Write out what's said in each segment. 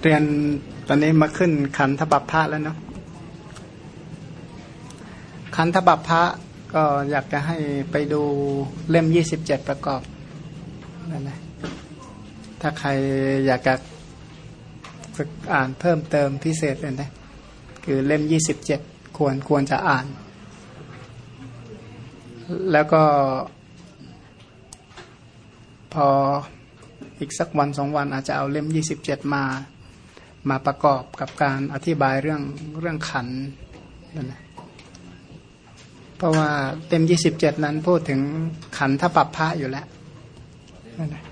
เรียนตอนนี้มาขึ้นขันธบัพพะแล้วเนาะขันธบัพพะก็อยากจะให้ไปดูเล่มยี่สิบเจ็ดประกอบนั่นแหละถ้าใครอยากจะฝึกอ่านเพิ่มเติมพิเศษเลยนะคือเล่มยี่สิบเจ็ดควรควรจะอ่าน แล้วก็พอ อีกสักวันสองวันอาจจะเอาเล่มยี่สิบเจ็ดมา มาประกอบกับการอธิบายเรื่องเรื่องขันนั่นแหละเพราะว่าเต็มยี่สิบเจ็ดนั้นพูดถึงขันธปัปพระอยู่แล้วนั่นะ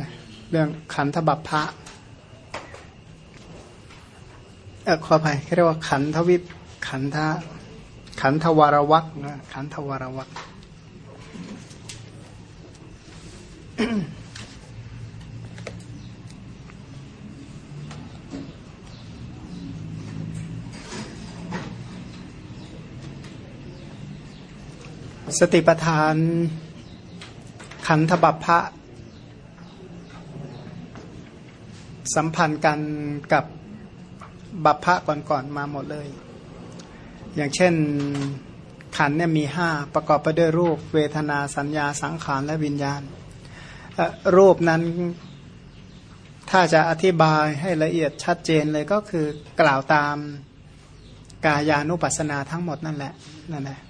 นะเรื่องขันธบัพพะเออขออภัยเรียกว่าขันธวิปขันธขันธวารวักนะขันธวารวัก สติปทานขันธบัพพะสัมพันธ์กันกับบัพพะก่อนๆมาหมดเลย อย่างเช่นขันเนี่ยมีห้าประกอบไปด้วยรูป เวทนาสัญญาสังขารและวิญญาณ รูปนั้น ถ้าจะอธิบายให้ละเอียดชัดเจนเลยก็คือกล่าวตามกายานุปัสสนาทั้งหมดนั่นแหละนั่นแหละ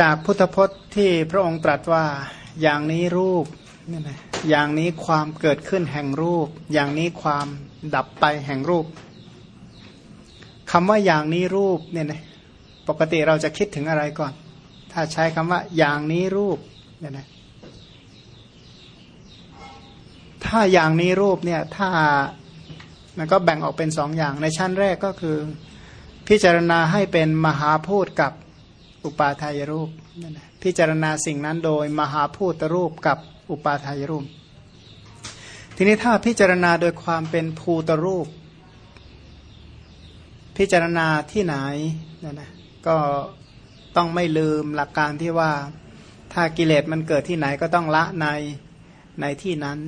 จากพุทธพจน์ที่พระองค์ตรัสว่าอย่างนี้รูปนี่นะอย่างนี้ความเกิดขึ้นแห่งรูป อย่างนี้ความดับไปแห่งรูปคำว่าอย่างนี้รูปเนี่ยนะปกติเราจะคิดถึงอะไรก่อน ถ้าใช้คำว่าอย่างนี้รูป เนี่ยนะถ้าอย่างนี้รูปเนี่ย ถ้ามันก็แบ่งออกเป็นสองอย่างในชั้นแรกก็คือ พิจารณาให้เป็นมหาพูดกับอุปาทายรูปนั่นแหละพิจารณาสิ่งนั้นโดยมหาพูตรูปกับอุปาทายรูป ทีนี้ถ้าพิจารณาโดยความเป็นภูตรูป พิจารณาที่ไหนนั่นนะก็ต้องไม่ลืมหลักการที่ว่า ถ้ากิเลสมันเกิดที่ไหนก็ต้องละในในที่นั้น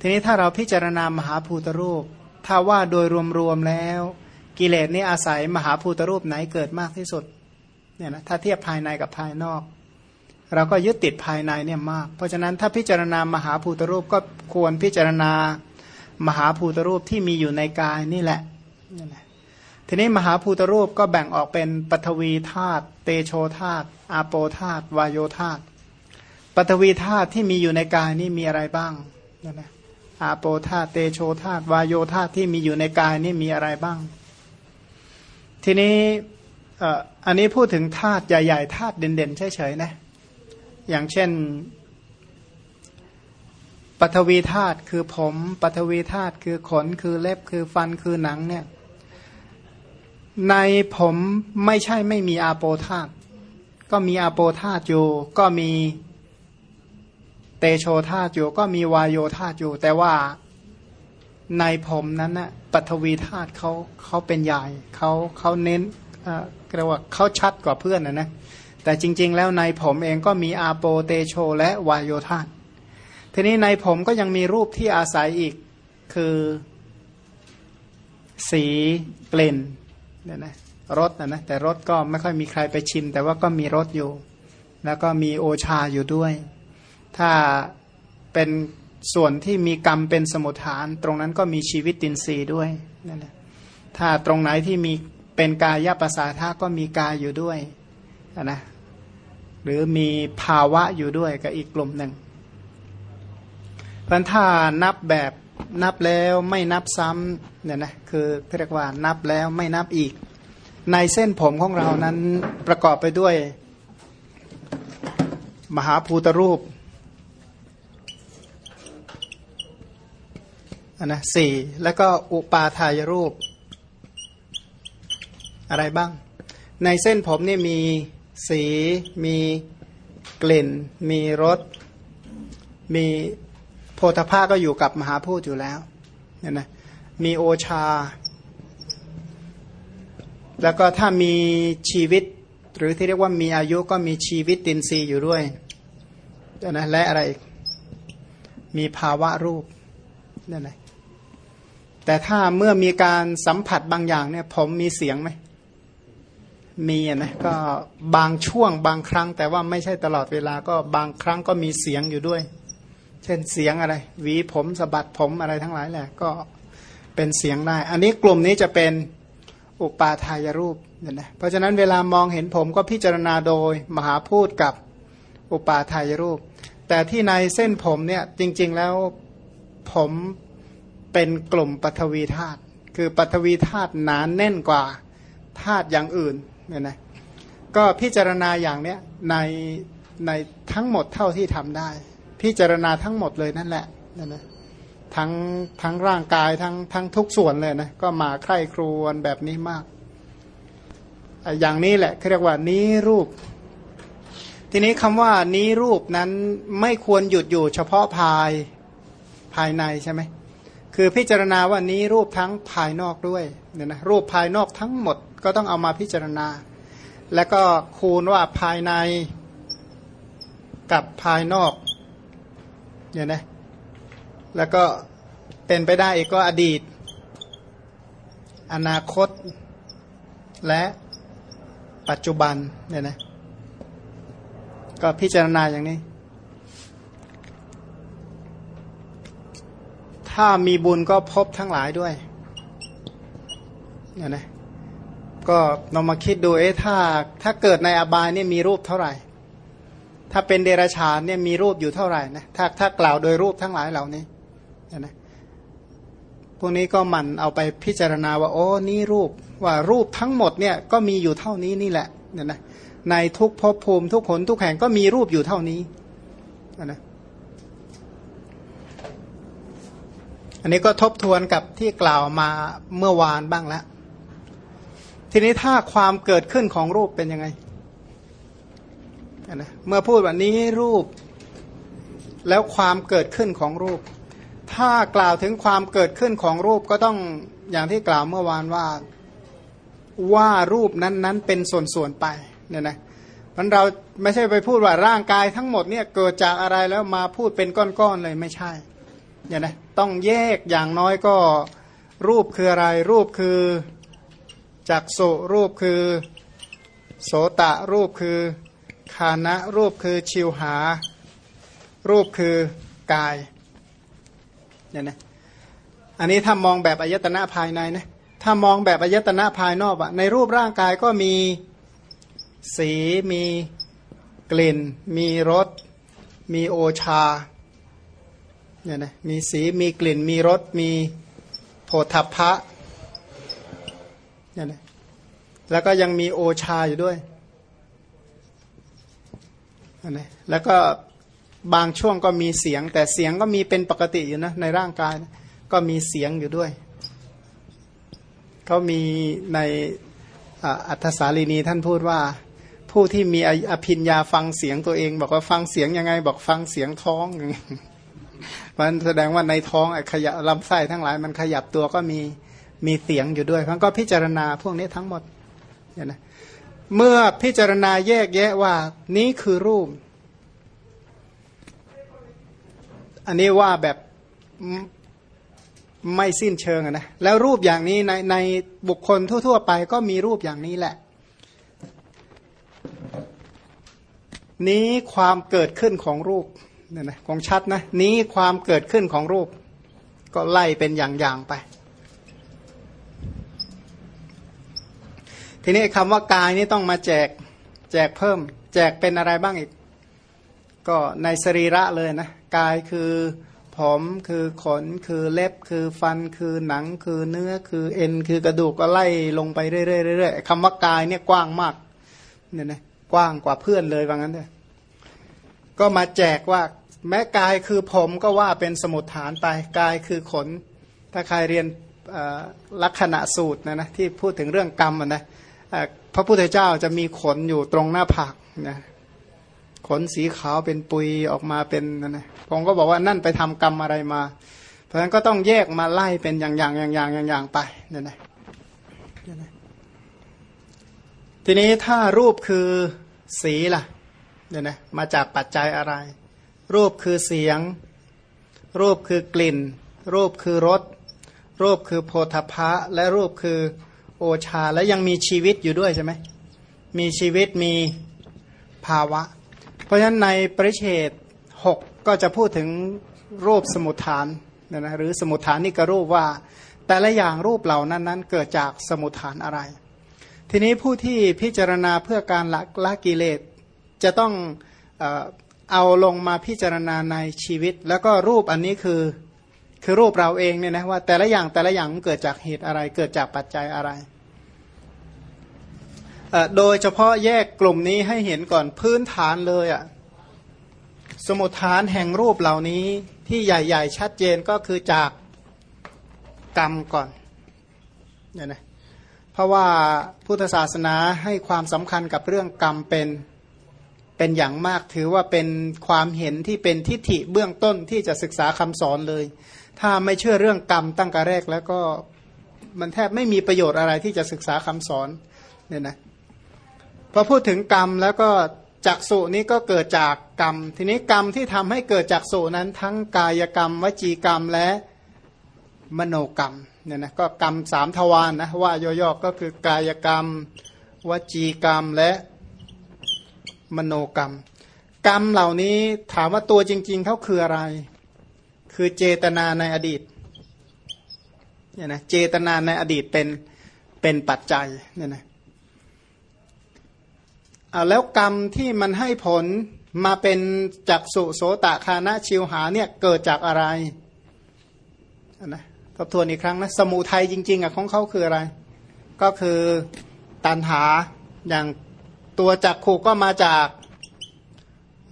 ทีนี้ถ้าเราพิจารณามหาภูตรูป ถ้าว่าโดยรวมๆแล้ว กิเลสนี่อาศัยมหาภูตรูปไหนเกิดมากที่สุดเนี่ยนะถ้าเทียบภายในกับภายนอก เราก็ยึดติดภายในเนี่ยมาก เพราะฉะนั้นถ้าพิจารณามหาภูตรูปก็ควรพิจารณามหาภูตรูปที่มีอยู่ในกายนี่แหละนี่แหละทีนี้มหาภูตรูปก็แบ่งออกเป็นปฐวีธาตุเตโชธาตุอาโปธาตุวายโยธาตุ ปฐวีธาตุที่มีอยู่ในกายนี่มีอะไรบ้างนั่นนะอาโปธาตุเตโชธาตุวายโยธาตุที่มีอยู่ในกายนี่มีอะไรบ้าง ทีนี้อันนี้พูดถึงธาตุใหญ่ๆธาตุเด่นๆเฉยๆนะอย่างเช่นปฐวีธาตุคือผมปฐวีธาตุคือขนคือเล็บคือฟันคือหนังเนี่ยในผมไม่ใช่ไม่มีอาโปธาตุก็มีอาโปธาตุอยู่ ก็มี เตโชธาตุอยู่ก็มีวายโยธาตุอยู่ แต่ว่าในผมนั้นนะปฐวีธาตุเขาเขาเป็นใหญ่เขาเขาเน้นเรียกว่าเขาชัดกว่าเพื่อนนะนะแต่จริง ๆ แล้วในผมเองก็มีอาโปเตโชและวายโยธาทีนี้ในผมก็ยังมีรูปที่อาศัยอีกคือ สีกลิ่นเนี่ยนะรสนะนะแต่รสก็ไม่ค่อยมีใครไปชิม แต่ว่าก็มีรสอยู่ แล้วก็มีโอชาอยู่ด้วย ถ้าเป็นส่วนที่มีกรรมเป็นสมุทฐาน ตรงนั้นก็มีชีวิตตินรีด้วยนั่นแหละถ้าตรงไหนที่มีเป็นกายภาษาธาก็มีกายอยู่ด้วยนะหรือมีภาวะอยู่ด้วยกับอีกกลุ่มหนึ่งพันถ้านับแบบนับแล้วไม่นับซ้ำเนี่ยนะคือเรียกว่านับแล้วไม่นับอีก ในเส้นผมของเรานั้นประกอบไปด้วย มหาภูตรูป นนะสี่แล้วก็อุปาทายรูป อะไรบ้าง ในเส้นผมนี่มีสี มีกลิ่น มีรส มีโพธภาก็อยู่กับมหาพูดอยู่แล้วเนี่ยนะมีโอชา แล้วก็ถ้ามีชีวิต หรือที่เรียกว่ามีอายุก็มีชีวิตตินซีอยู่ด้วยนะและอะไรอีกมีภาวะรูปนั่นแหละ แต่ถ้าเมื่อมีการสัมผัสบางอย่างเนี่ย ผมมีเสียงไหมมีนะก็บางช่วงบางครั้ง แต่ว่าไม่ใช่ตลอดเวลาก็บางครั้งก็มีเสียงอยู่ด้วย เช่นเสียงอะไร หวีผมสะบัดผมอะไรทั้งหลายแหละ ก็เป็นเสียงได้ อันนี้กลุ่มนี้จะเป็นอุปาทายรูปเนี่ยนะเพราะฉะนั้นเวลามองเห็นผมก็พิจารณาโดยมหาพูดกับอุปาทายรูป แต่ที่ในเส้นผมเนี่ยจริง ๆแล้วผม เป็นกลุ่มปฐวีธาตุคือปฐวีธาตุหนานแน่นกว่าธาตุอย่างอื่นเนี่ยนะก็พิจารณาอย่างเนี้ยในในทั้งหมดเท่าที่ทำได้ พิจารณาทั้งหมดเลยนั่นแหละนั่นนะทั้งทั้งร่างกายทั้งทั้งทุกส่วนเลยนะก็มาใคร่ครวญแบบนี้มาก อย่างนี้แหละเรียกว่านี้รูป ทีนี้คำว่านี้รูปนั้นไม่ควรหยุดอยู่เฉพาะภายภายในใช่ไหม คือพิจารณาว่านี้รูปทั้งภายนอกด้วยเนี่ยนะรูปภายนอกทั้งหมดก็ต้องเอามาพิจารณา แล้วก็คูณว่าภายในกับภายนอกเนี่ยนะแล้วก็เป็นไปได้อีกก็อดีต อนาคต และปัจจุบันเนี่ยนะก็พิจารณาอย่างนี้ ถ้ามีบุญก็พบทั้งหลายด้วยเนี่ยนะก็ลองมาคิดดูเอ๊ะถ้าถ้าเกิดในอบายเนี่ยมีรูปเท่าไหร่ ถ้าเป็นเดรัจฉานเนี่ยมีรูปอยู่เท่าไหร่นะถ้าถ้ากล่าวโดยรูปทั้งหลายเหล่านี้เนี่ยนะพวกนี้ก็มันเอาไปพิจารณาว่าโอ้นี่รูปว่ารูปทั้งหมดเนี่ยก็มีอยู่เท่านี้นี่แหละเนี่ยนะในทุกภพภูมิทุกผลทุกแห่งก็มีรูปอยู่เท่านี้นะ อันนี้ก็ทบทวนกับที่กล่าวมาเมื่อวานบ้างแล้ว ทีนี้ถ้าความเกิดขึ้นของรูปเป็นยังไงนะเมื่อพูดแบบนี้รูป แล้วความเกิดขึ้นของรูป ถ้ากล่าวถึงความเกิดขึ้นของรูปก็ต้องอย่างที่กล่าวเมื่อวานว่าว่ารูปนั้นๆ เป็นส่วนๆไปเนี่ยนะมันเราไม่ใช่ไปพูดว่าร่างกายทั้งหมดเนี่ยเกิดจากอะไรแล้วมาพูดเป็นก้อนๆเลยไม่ใช่ เนี่ยนะต้องแยกอย่างน้อยก็รูปคืออะไร รูปคือจักสุรูปคือโสตะรูปคือคานะรูปคือชิวหา รูปคือกายเนี่ยนะอันนี้ถ้ามองแบบอายตนะภายในนะถ้ามองแบบอายตนะภายนอกอะในรูปร่างกายก็มีสีมีกลิ่น มีรส มีโอชา เนี่ยนะมีสีมีกลิ่นมีรสมีโผฏฐัพพะเนี่ยนะแล้วก็ยังมีโอชาอยู่ด้วยนะแล้วก็บางช่วงก็มีเสียง แต่เสียงก็มีเป็นปกติอยู่นะในร่างกายนะก็มีเสียงอยู่ด้วยเขามีในอัธสาลีนีท่านพูดว่า ผู้ที่มีอภิญญาฟังเสียงตัวเอง บอกว่าฟังเสียงยังไง บอกฟังเสียงท้องอย่าง มันแสดงว่าในท้องไอ้ขยับลำไส้ทั้งหลาย มันขยับตัวก็มีมีเสียงอยู่ด้วยมันก็พิจารณาพวกนี้ทั้งหมดเนี่ยนะเมื่อพิจารณาแยกแยะว่า นี้คือรูป อันนี้ว่าแบบไม่สิ้นเชิงนะแล้วรูปอย่างนี้ในในบุคคลทั่ว ๆ ไปก็มีรูปอย่างนี้แหละ นี้ความเกิดขึ้นของรูป เนี่ยนะของชัดนะ นี้ความเกิดขึ้นของรูป ก็ไล่เป็นอย่างๆไป ทีนี้คำว่ากายนี่ต้องมาแจกแจกเพิ่มแจกเป็นอะไรบ้างอีก ก็ในสรีระเลยนะ กายคือผมคือขนคือเล็บคือฟันคือหนังคือเนื้อคือเอ็นคือกระดูกก็ไล่ลงไปเรื่อยๆคำว่ากายเนี่ยกว้างมากเนี่ยนะกว้างกว่าเพื่อนเลยว่างั้นเลยก็มาแจกว่า แม้กายคือผมก็ว่าเป็นสมุดฐานไปกายคือขน ถ้าใครเรียนลักษณะสูตรนะนะที่พูดถึงเรื่องกรรมนะพระพุทธเจ้าจะมีขนอยู่ตรงหน้าผากนะขนสีขาวเป็นปุยออกมาเป็นนะนะผมก็บอกว่านั่นไปทำกรรมอะไรมา เพราะฉะนั้นก็ต้องแยกมาไล่เป็นอย่างๆอย่างๆอย่างๆไปเนี่ยนะทีนี้ถ้ารูปคือสีล่ะเนี่ยนะมาจากปัจจัยอะไร รูปคือเสียง รูปคือกลิ่น รูปคือรส รูปคือโพธพะ และรูปคือโอชา และยังมีชีวิตอยู่ด้วยใช่ไหม มีชีวิตมีภาวะ เพราะฉะนั้นในปริเชตหกก็จะพูดถึงรูปสมุทฐานนะนะหรือสมุทฐานนี่ก็รูปว่า แต่ละอย่างรูปเหล่านั้นนั้นเกิดจากสมุทฐานอะไร ทีนี้ผู้ที่พิจารณาเพื่อการละละกิเลสจะต้องอ เอาลงมาพิจารณาในชีวิต แล้วก็รูปอันนี้คือคือรูปเราเองเนี่ยนะว่าแต่ละอย่างแต่ละอย่างเกิดจากเหตุอะไรเกิดจากปัจจัยอะไร โดยเฉพาะแยกกลุ่มนี้ให้เห็นก่อนพื้นฐานเลยอะสมุทฐานแห่งรูปเหล่านี้ที่ใหญ่ ๆ ชัดเจนก็คือจากกรรมก่อนเนี่ยนะเพราะว่าพุทธศาสนาให้ความสำคัญกับเรื่องกรรมเป็น เป็นอย่างมากถือว่าเป็นความเห็นที่เป็นทิฏฐิเบื้องต้นที่จะศึกษาคำสอนเลย ถ้าไม่เชื่อเรื่องกรรมตั้งแต่แรกแล้วก็มันแทบไม่มีประโยชน์อะไรที่จะศึกษาคำสอนเนี่ยนะพอพูดถึงกรรมแล้วก็จักสุนี้ก็เกิดจากกรรม ทีนี้กรรมที่ทำให้เกิดจักสุนั้น ทั้งกายกรรม วจีกรรมและมโนกรรมเนี่ยนะก็กรรมสามทวารนนะว่าย่อๆก็คือกายกรรม วจีกรรมและ มโนกรรม กรรมเหล่านี้ถามว่าตัวจริง ๆเขาคืออะไร คือเจตนาในอดีตเนี่ยนะเจตนาในอดีตเป็นเป็นปัจจัยเนี่ยนะเอาแล้วกรรมที่มันให้ผลมาเป็นจักสุโสตคานะชิวหาเนี่ยเกิดจากอะไรนะทบทวนอีกครั้งนะสมุทัยจริงๆอะของเขาคืออะไร ก็คือตันหาอย่าง ตัวจักขู่ก็มาจาก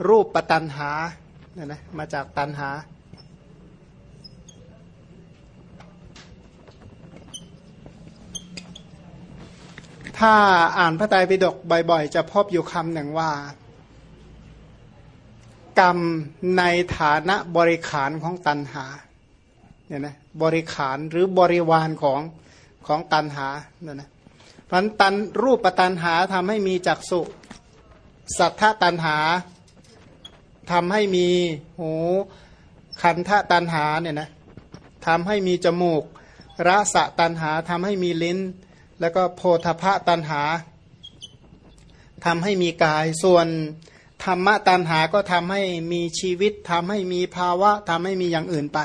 รูปปตันหาเนี่ยนะมาจากตันหา ถ้าอ่านพระไตรปิฎกบ่อยๆ จะพบอยู่คำหนึ่งว่า กรรมในฐานะบริขารของตันหาเนี่ยนะบริขารหรือบริวารของของตันหาเนี่ยนะ พันตันรูปตันหาทำให้มีจักสุสัทธตันหาทำให้มีหูคันธตันหาเนี่ยนะทำให้มีจมูกรสะตันหาทำให้มีลิ้น แล้วก็โพธพะตันหาทำให้มีกายส่วนธรรมะตันหาก็ทำให้มีชีวิตทำให้มีภาวะทำให้มีอย่างอื่นไป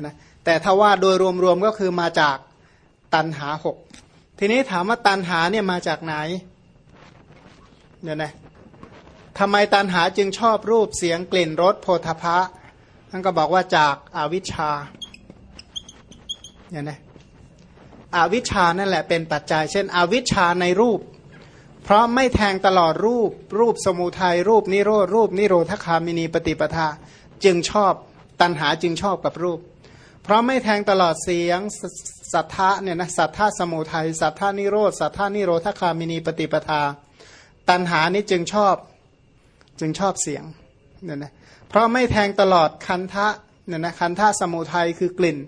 นะแต่ถ้าว่าโดยรวมๆก็คือมาจากตันหาหก ทีนี้ถามว่าตันหาเนี่ยมาจากไหนเนี่ยนะทำไมตันหาจึงชอบรูปเสียงกลิ่นรสโพธพะท่านก็บอกว่าจากอาวิชชาเนี่ยนะอวิชชานั่นแหละเป็นปัจจัย เช่น อวิชชาในรูป เพราะไม่แทงตลอดรูป รูปสมุทัยรูปนิโรธรูปนิโรธคามินีปฏิปทา จึงชอบตันหาจึงชอบกับรูป เพราะไม่แทงตลอดเสียง สัทธะเนี่ยนะสัทธาสมุทัยสัทธานิโรธสัทธานิโรธคามินีปฏิปทา ตันหานี้จึงชอบจึงชอบเสียงเนี่ยนะเพราะไม่แทงตลอดคันทะเนี่ยนะคันทะสมุทัยคือกลิ่น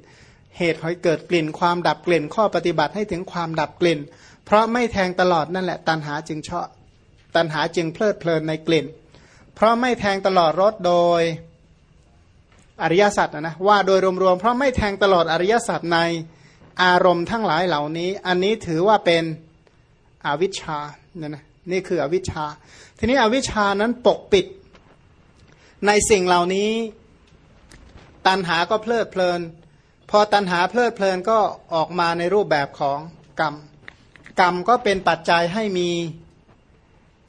เหตุให้เกิดกลิ่น ความดับกลิ่น ข้อปฏิบัติให้ถึงความดับกลิ่น เพราะไม่แทงตลอดนั่นแหละ ตันหาจึงชอบตันหาจึงเพลิดเพลินในกลิ่น เพราะไม่แทงตลอดรสโดยอริยสัจนะนะว่าโดยรวมๆเพราะไม่แทงตลอดอริยสัจใน อารมณ์ทั้งหลายเหล่านี้ อันนี้ถือว่าเป็นอวิชชาเนี่ยนะนี่คืออวิชชา ทีนี้อวิชชานั้นปกปิด ในสิ่งเหล่านี้ ตันหาก็เพลิดเพลิน พอตันหาเพลิดเพลินก็ออกมาในรูปแบบของกรรม กรรมก็เป็นปัจจัยให้มี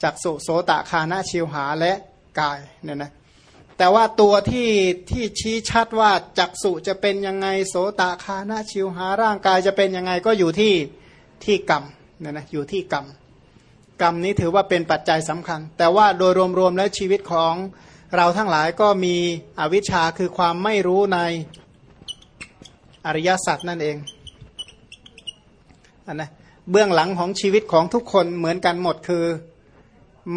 จักสุโสตะคานาชิวหาและกายเนี่ยนะ แต่ว่าตัวที่ที่ชี้ชัดว่าจักสุจะเป็นยังไงโสตะคานาชิวหาร่างกายจะเป็นยังไงก็อยู่ที่ที่กรรมเนี่ยนะอยู่ที่กรรมกรรมนี้ถือว่าเป็นปัจจัยสำคัญ แต่ว่าโดยรวมๆแล้วชีวิตของเราทั้งหลายก็มีอวิชชาคือความไม่รู้ในอริยสัจนั่นเองอนนะเบื้องหลังของชีวิตของทุกคนเหมือนกันหมดคือ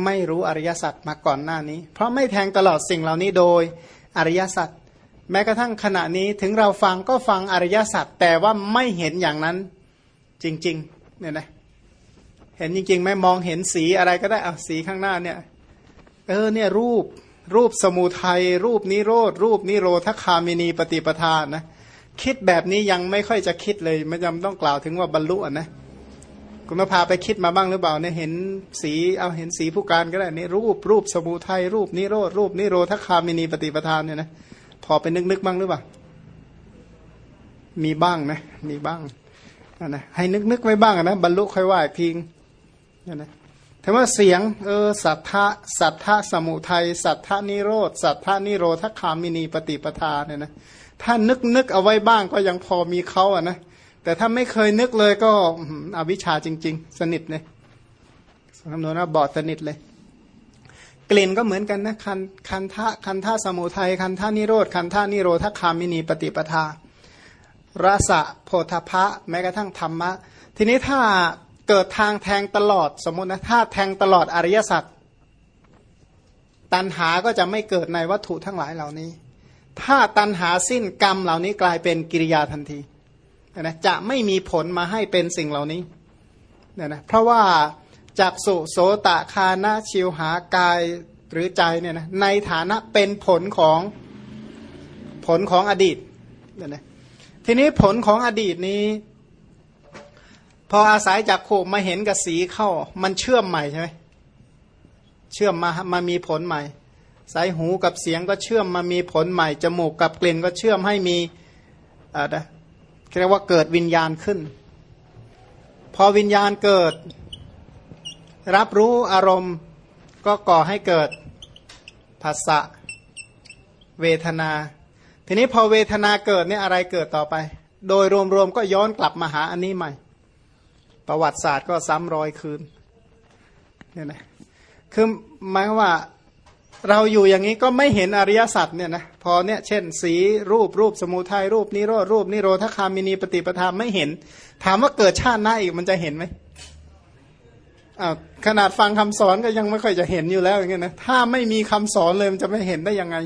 ไม่รู้อริยสัจมาก่อนหน้านี้ เพราะไม่แทงตลอดสิ่งเหล่านี้โดยอริยสัจแม้กระทั่งขณะนี้ถึงเราฟังก็ฟังอริยสัจแต่ว่าไม่เห็นอย่างนั้นจริงๆเนี่ยนะเห็นจริงๆไหมมองเห็นสีอะไรก็ได้เอาสีข้างหน้าเนี่ยเออเนี่ยรูปรูปสมุทัยรูปนิโรธรูปนิโรธคามินีปฏิปทานนะคิดแบบนี้ยังไม่ค่อยจะคิดเลย ไม่จำต้องกล่าวถึงว่าบรรลุนะ คุณมาพาไปคิดมาบ้างหรือเปล่าเนี่ยเห็นสีเอาเห็นสีผู้การก็ได้นี่รูปรูปสมุทัยรูปนิโรธรูปนิโรธคามินีปฏิปทานเนี่ยนะพอไปนึกนึกบ้างหรือเปล่า มีบ้างนะ มีบ้างนะให้นึกนึกไว้บ้างนะบรรลุค่อยว่าอีกทีนะนะแต่ว่าเสียงเออสัทธะสัทธะสมุทัยสัทธะนิโรธสัทธะนิโรธคามินีปฏิปทาเนี่ยนะถ้านึกนึกเอาไว้บ้างก็ยังพอมีเขาอะนะ แต่ถ้าไม่เคยนึกเลยก็อวิชชาจริง ๆ สนิทเลยคำนวณว่าบอดสนิทเลย กลิ่นก็เหมือนกันนะคันคันทะคันทะสมุทัยคันทะนิโรธคันทะนิโรธคามินีปฏิปทา รสะโพธพะ แม้กระทั่งธรรมะ ทีนี้ถ้าเกิดทางแทงตลอดสมมตินะถ้าแทงตลอดอริยสัจตันหาก็จะไม่เกิดในวัตถุทั้งหลายเหล่านี้ ถ้าตันหาสิ้นกรรมเหล่านี้กลายเป็นกิริยาทันที นะจะไม่มีผลมาให้เป็นสิ่งเหล่านี้เนี่ยนะเพราะว่าจากสุโสตะคานะชิวหากายหรือใจเนี่ยนะในฐานะเป็นผลของผลของอดีตเนี่ยนะทีนี้ผลของอดีตนี้ พออาศัยจากโขมาเห็นกับสีเข้า มันเชื่อมใหม่ใช่ไหมเชื่อมมามามีผลใหม่ สายหูกับเสียงก็เชื่อมมามีผลใหม่จมูกกับกลิ่นก็เชื่อมให้มีอะไร เรียกว่าเกิดวิญญาณขึ้น พอวิญญาณเกิด รับรู้อารมณ์ก็ก่อให้เกิดภาษะเวทนา ทีนี้พอเวทนาเกิดเนี่ยอะไรเกิดต่อไป โดยรวมๆก็ย้อนกลับมาหาอันนี้ใหม่ ประวัติศาสตร์ก็ซ้ำรอยคืนเนี่ยนะคือหมายว่า เราอยู่อย่างนี้ก็ไม่เห็นอริยสัจเนี่ยนะพอเนี่ยเช่น สีรูปรูปสมุทัยรูปนิโรธรูปนิโรธคามินีปฏิปทาไม่เห็น ถามว่าเกิดชาติหน้าอีกมันจะเห็นไหมอ้าวขนาดฟังคำสอนก็ยังไม่ค่อยจะเห็นอยู่แล้วอย่างเงี้ยนะถ้าไม่มีคำสอนเลยมันจะไม่เห็นได้ยังไง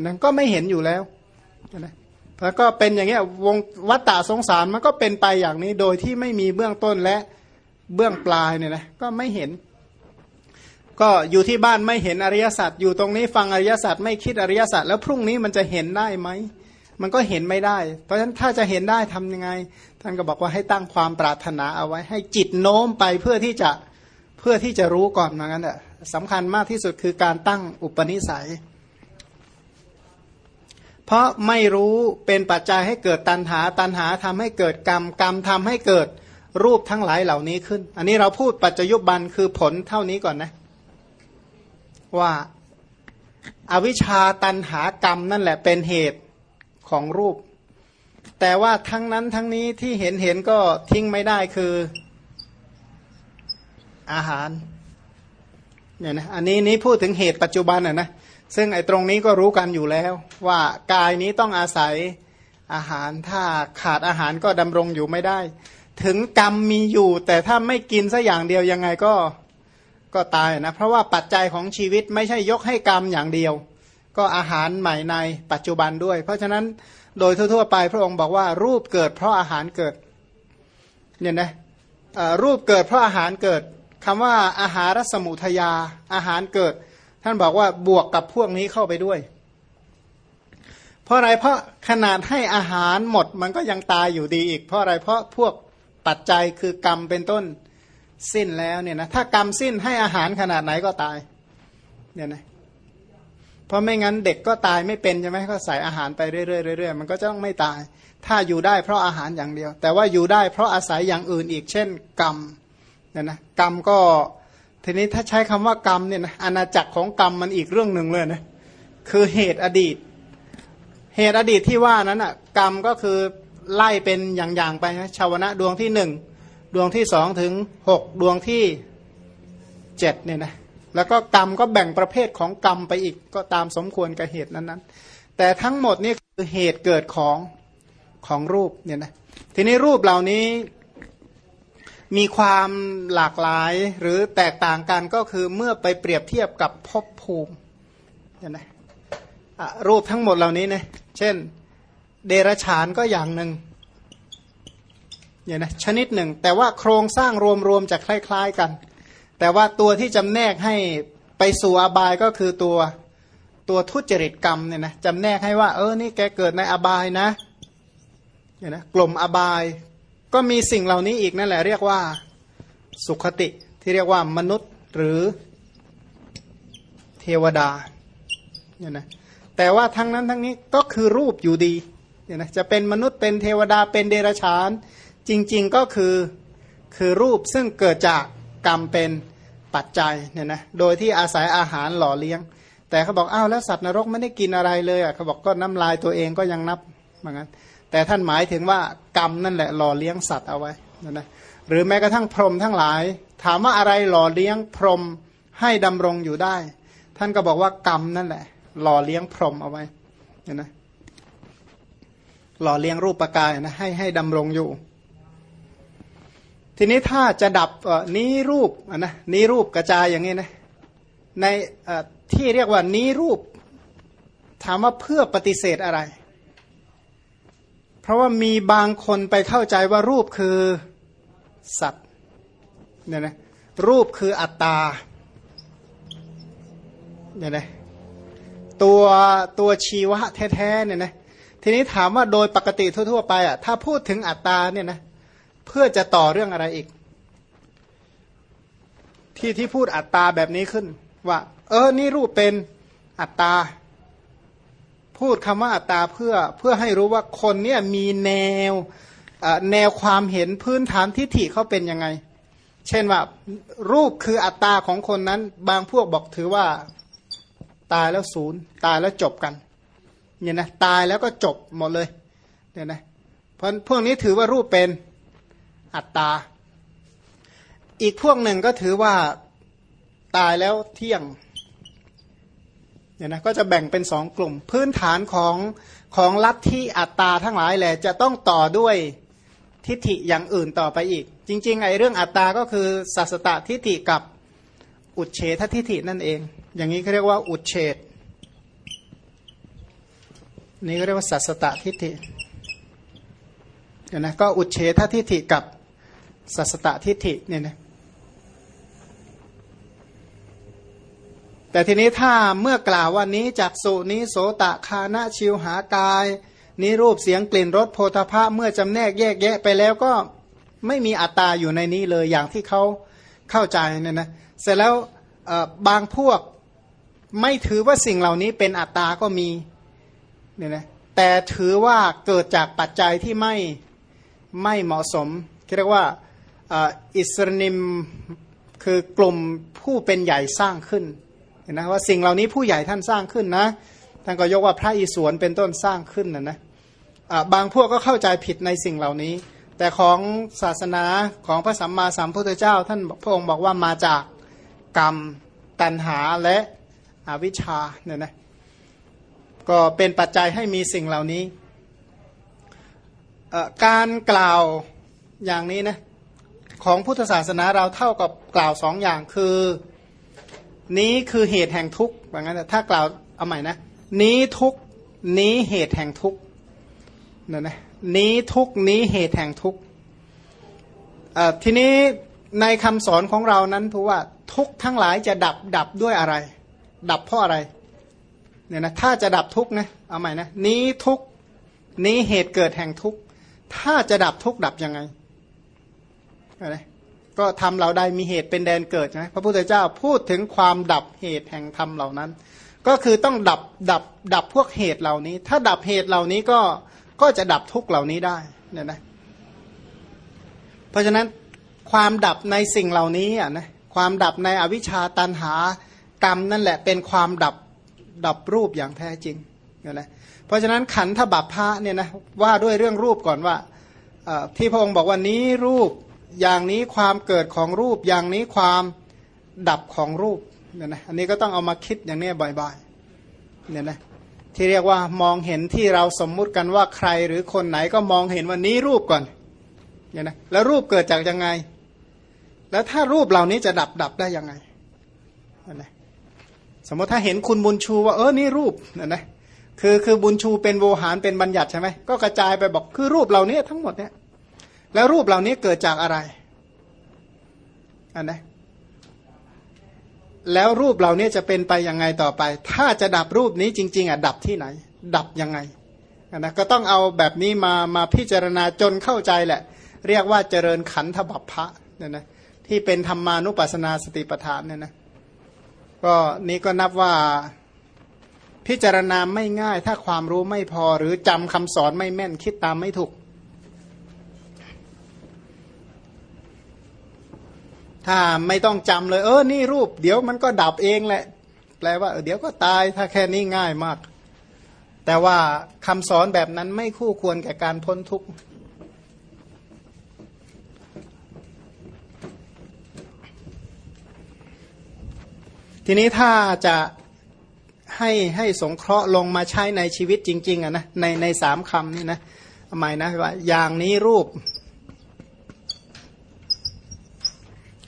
นั้นก็ไม่เห็นอยู่แล้วนะแล้วก็เป็นอย่างเงี้ยวงวัตตะสงสารมันก็เป็นไปอย่างนี้โดยที่ไม่มีเบื้องต้นและเบื้องปลายเนี่ยนะก็ไม่เห็น ก็อยู่ที่บ้านไม่เห็นอริยสัจอยู่ตรงนี้ฟังอริยสัจไม่คิดอริยสัจแล้วพรุ่งนี้มันจะเห็นได้ไหมมันก็เห็นไม่ได้ เพราะฉะนั้นถ้าจะเห็นได้ทำยังไง ท่านก็บอกว่าให้ตั้งความปรารถนาเอาไว้ให้จิตโน้มไปเพื่อที่จะเพื่อที่จะรู้ก่อนเหมือนกันแหละสำคัญมากที่สุดคือการตั้งอุปนิสัย เพราะไม่รู้เป็นปัจจัยให้เกิดตัณหา ตัณหาทำให้เกิดกรรม กรรมทำให้เกิดรูปทั้งหลายเหล่านี้ขึ้น อันนี้เราพูดปัจจยุบันคือผลเท่านี้ก่อนนะ ว่าอาวิชชาตันหากรรมนั่นแหละเป็นเหตุของรูป แต่ว่าทั้งนั้นทั้งนี้ที่เห็นเห็นก็ทิ้งไม่ได้คืออาหารเนี่ยนะอันนี้นี้พูดถึงเหตุปัจจุบันอะนะซึ่งไอ้ตรงนี้ก็รู้กันอยู่แล้ว ว่ากายนี้ต้องอาศัยอาหารถ้าขาดอาหารก็ดำรงอยู่ไม่ได้ ถึงกรรมมีอยู่ แต่ถ้าไม่กินสัอย่างเดียวยังไงก็ ก็ตายนะ เพราะว่าปัจจัยของชีวิตไม่ใช่ยกให้กรรมอย่างเดียว ก็อาหารใหม่ในปัจจุบันด้วย เพราะฉะนั้นโดยทั่วๆไปพระองค์บอกว่ารูปเกิดเพราะอาหารเกิดเนี่ยนะรูปเกิดเพราะอาหารเกิดคำว่าอาหารสมุทยาอาหารเกิด ท่านบอกว่าบวกกับพวกนี้เข้าไปด้วย เพราะอะไรเพราะขนาดให้อาหารหมดมันก็ยังตายอยู่ดีอีก เพราะอะไรเพราะพวกปัจจัยคือกรรมเป็นต้น สิ้นแล้วเนี่ยนะถ้ากรรมสิ้นให้อาหารขนาดไหนก็ตายเนี่ยนะเพราะไม่งั้นเด็กก็ตายไม่เป็นใช่ไหมก็ใส่อาหารไปเรื่อยๆมันก็จะต้องไม่ตาย ถ้าอยู่ได้เพราะอาหารอย่างเดียว แต่ว่าอยู่ได้เพราะอาศัยอย่างอื่นอีกเช่น กรรมเนี่ยนะกรรมก็ทีนี้ถ้าใช้คำว่ากรรมเนี่ยนะอาณาจักรของกรรมมันอีกเรื่องหนึ่งเลยนะคือเหตุอดีต เหตุอดีตที่ว่านั้นอะกรรมก็คือไล่เป็นอย่างๆไปนะชาวนะดวงที่หนึ่ง ดวงที่สองถึงหกดวงที่เจ็ดเนี่ยนะแล้วก็กรรมก็แบ่งประเภทของกรรมไปอีกก็ตามสมควรกับเหตุนั้นๆ แต่ทั้งหมดนี่คือเหตุเกิดของของรูปเนี่ยนะทีนี้รูปเหล่านี้มีความหลากหลายหรือแตกต่างกันก็คือเมื่อไปเปรียบเทียบกับภพภูมิเนี่ยนะรูปทั้งหมดเหล่านี้นะเช่น เดรฉานก็อย่างหนึ่ง เนี่ยนะชนิดหนึ่ง แต่ว่าโครงสร้างรวมๆจะคล้าย ๆกัน แต่ว่าตัวที่จำแนกให้ไปสู่อบายก็คือตัวตัวทุจริตกรรมเนี่ยนะจำแนกให้ว่า เออนี่แกเกิดในอบายนะเนี่ยนะกลุ่มอบาย ก็มีสิ่งเหล่านี้อีกนั่นแหละเรียกว่าสุขติที่เรียกว่ามนุษย์หรือเทวดาเนี่ยนะแต่ว่าทั้งนั้นทั้งนี้ก็คือรูปอยู่ดีเนี่ยนะจะเป็นมนุษย์เป็นเทวดาเป็นเดรัจฉาน จริงๆก็คือคือรูปซึ่งเกิดจากกรรมเป็นปัจจัยเนี่ยนะโดยที่อาศัยอาหารหล่อเลี้ยง แต่เขาบอกอ้าวแล้วสัตว์นรกไม่ได้กินอะไรเลยอะเขาบอกก็น้ำลายตัวเองก็ยังนับเหมือนกันแต่ท่านหมายถึงว่ากรรมนั่นแหละหล่อเลี้ยงสัตว์เอาไว้นะนะหรือแม้กระทั่งพรหมทั้งหลาย ถามว่าอะไรหล่อเลี้ยงพรหมให้ดำรงอยู่ได้ ท่านก็บอกว่ากรรมนั่นแหละ หล่อเลี้ยงพรหมเอาไว้เห็นไหมหล่อเลี้ยงรูปปกายนะให้ให้ดำรงอยู่ ทีนี้ถ้าจะดับนี้รูปนะนี้รูปกระจายอย่างนี้นะในที่เรียกว่านี้รูปถามว่าเพื่อปฏิเสธอะไร เพราะว่ามีบางคนไปเข้าใจว่ารูปคือสัตว์เนี่ยนะรูปคืออัตตาเนี่ยนะตัวตัวชีวะแท้ๆเนี่ยนะทีนี้ถามว่าโดยปกติทั่วๆไปอะถ้าพูดถึงอัตตาเนี่ยนะ เพื่อจะต่อเรื่องอะไรอีก ที่ที่พูดอัตตาแบบนี้ขึ้น ว่า เออ นี่รูปเป็นอัตตา พูดคำว่าอัตตาเพื่อเพื่อให้รู้ว่าคนเนี่ยมีแนวแนวความเห็นพื้นฐานทิฏฐิเขาเป็นยังไง เช่นว่า รูปคืออัตตาของคนนั้น บางพวกบอกถือว่า ตายแล้วศูนย์ ตายแล้วจบกันเนี่ยนะตายแล้วก็จบหมดเลยเนี่ยนะเพราะพวกนี้ถือว่ารูปเป็น อัตตา อีกพวกหนึ่งก็ถือว่าตายแล้วเที่ยงเนี่ยนะก็จะแบ่งเป็นสองกลุ่ม พื้นฐานของของลัทธิอัตตาทั้งหลายแหละจะต้องต่อด้วยทิฏฐิอย่างอื่นต่อไปอีก จริง ๆ ไอ้เรื่องอัตตาก็คือสัสตตทิฏฐิกับอุเฉททิฏฐินั่นเอง อย่างนี้เขาเรียกว่าอุเฉดนี่ก็เรียกว่าสัสตตทิฏฐิเห็นนะก็อุเฉททิฏฐิกับ สัสตตทิฏฐิเนี่ยนะแต่ทีนี้ถ้าเมื่อกล่าวว่านี้จากสุนี้โสตะคานะชิวหากาย นี้รูปเสียงกลิ่นรสโพธาภะเมื่อจำแนกแยกแยะไปแล้วก็ไม่มีอัตตาอยู่ในนี้เลยอย่างที่เขาเข้าใจเนี่ยนะเสร็จแล้วบางพวกไม่ถือว่าสิ่งเหล่านี้เป็นอัตตาก็มีเนี่ยนะแต่ถือว่าเกิดจากปัจจัยที่ไม่ไม่เหมาะสมเรียกว่า อิสรนิมคือกลุ่มผู้เป็นใหญ่สร้างขึ้นเห็นนะว่าสิ่งเหล่านี้ผู้ใหญ่ท่านสร้างขึ้นนะท่านก็ยกว่าพระอิศวรเป็นต้นสร้างขึ้นนะนะบางพวกก็เข้าใจผิดในสิ่งเหล่านี้ แต่ของศาสนาของพระสัมมาสัมพุทธเจ้า ท่านพระองค์บอกว่ามาจากกรรมตัณหาและอวิชชาเนี่ยนะก็เป็นปัจจัยให้มีสิ่งเหล่านี้ การกล่าวอย่างนี้นะ ของพุทธศาสนาเราเท่ากับกล่าวสองอย่างคือ นี้คือเหตุแห่งทุกข์ว่างั้นถ้ากล่าวเอาใหม่นะ นี้ทุกนี้เหตุแห่งทุกนั่นนะนี้ทุกนี้เหตุแห่งทุกทีนี้ในคำสอนของเรานั้นพูว่าทุกทั้งหลายจะดับดับด้วยอะไร ดับเพราะอะไรเนี่ยนะถ้าจะดับทุกนะเอาใหม่นะนี้ทุกนี้เหตุเกิดแห่งทุกถ้าจะดับทุกดับยังไง อะไรก็ทำเราได้มีเหตุเป็นแดนเกิดนะพระพุทธเจ้าพูดถึงความดับเหตุแห่งธรรมเหล่านั้น ก็คือต้องดับดับดับพวกเหตุเหล่านี้ ถ้าดับเหตุเหล่านี้ก็ก็จะดับทุกเหล่านี้ได้เนี่ยนะเพราะฉะนั้นความดับในสิ่งเหล่านี้อะนะความดับในอวิชชาตันหากรรมนั่นแหละเป็นความดับดับรูปอย่างแท้จริงเนี่ยนะเพราะฉะนั้นขันธบัพพะเนี่ยนะว่าด้วยเรื่องรูปก่อนว่าที่พระองค์บอกว่านี้รูป อย่างนี้ความเกิดของรูป อย่างนี้ความดับของรูปเนี่ยนะอันนี้ก็ต้องเอามาคิดอย่างนี้บ่อยๆเนี่ยนะที่เรียกว่ามองเห็นที่เราสมมุติกันว่าใครหรือคนไหนก็มองเห็นว่านี้รูปก่อนเนี่ยนะแล้วรูปเกิดจากยังไง แล้วถ้ารูปเหล่านี้จะดับดับได้ยังไงเนะสมมติถ้าเห็นคุณบุญชูว่าเออนี่รูปเนี่ยนะคือคือบุญชูเป็นโวหารเป็นบัญญัติใช่ไหมก็กระจายไปบอกคือรูปเหล่านี้ทั้งหมดเนี่ย แล้วรูปเหล่านี้เกิดจากอะไรอันนะแล้วรูปเหล่านี้จะเป็นไปยังไงต่อไป ถ้าจะดับรูปนี้จริง ๆอะดับที่ไหน ดับยังไงนะก็ต้องเอาแบบนี้มามาพิจารณาจนเข้าใจแหละ เรียกว่าเจริญขันธบัพพะเนี่ยนะที่เป็นธรรมานุปัสสนาสติปัฏฐานเนี่ยนะก็นี้ก็นับว่าพิจารณาไม่ง่าย ถ้าความรู้ไม่พอหรือจำคำสอนไม่แม่นคิดตามไม่ถูก ถ้าไม่ต้องจำเลย เออ นี่รูป เดี๋ยวมันก็ดับเองแหละ แปลว่า เดี๋ยวก็ตายถ้าแค่นี้ง่ายมาก แต่ว่าคำสอนแบบนั้นไม่คู่ควรแก่การพ้นทุกข์ทีนี้ถ้าจะให้ให้สงเคราะห์ลงมาใช้ในชีวิตจริง ๆอะนะในในสามคำนี่นะทำไมนะว่าอย่างนี้รูป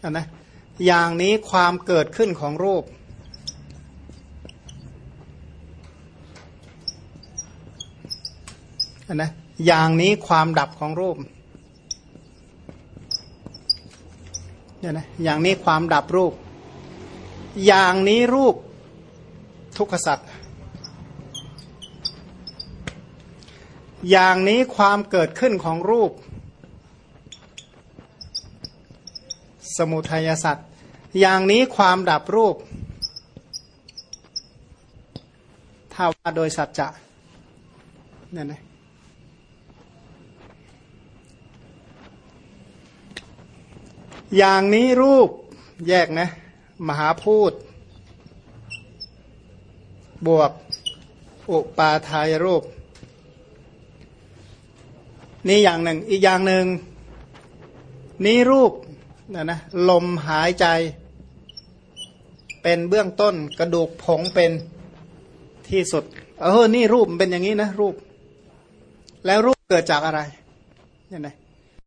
อะนะอย่างนี้ความเกิดขึ้นของรูปอะนะอย่างนี้ความดับของรูปเนี่ยนะอย่างนี้ความดับรูป อย่างนี้รูปทุกขสัตว์อย่างนี้ความเกิดขึ้นของรูป สมุทัยสัตว์อย่างนี้ความดับรูป ถ้าว่าโดยสัจจะเนี่ยนะอย่างนี้รูปแยกนะ มหาพูด บวก อุปาทายรูป นี่อย่างหนึ่งอีกอย่างหนึ่งนี้รูป นะนะลมหายใจ เป็นเบื้องต้นกระดูกผงเป็นที่สุด เออ นี่รูปเป็นอย่างนี้นะ รูป แล้วรูปเกิดจากอะไรเนี่ยนะ